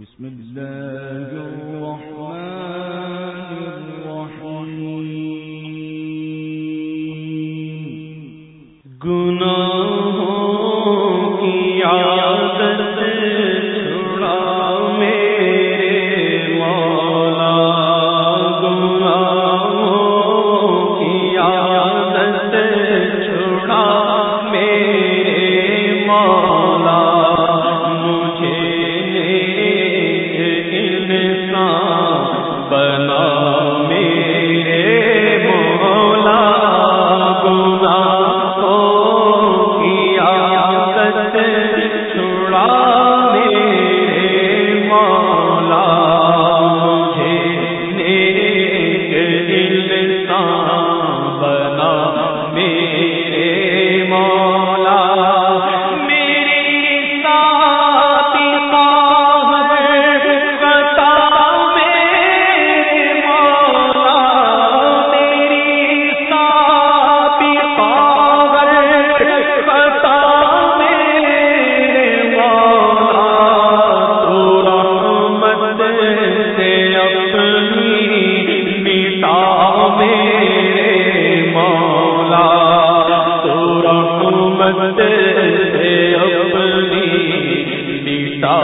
بسم الله الرحمن الرحيم. گناہوں کی عادت محبت اپنی مٹا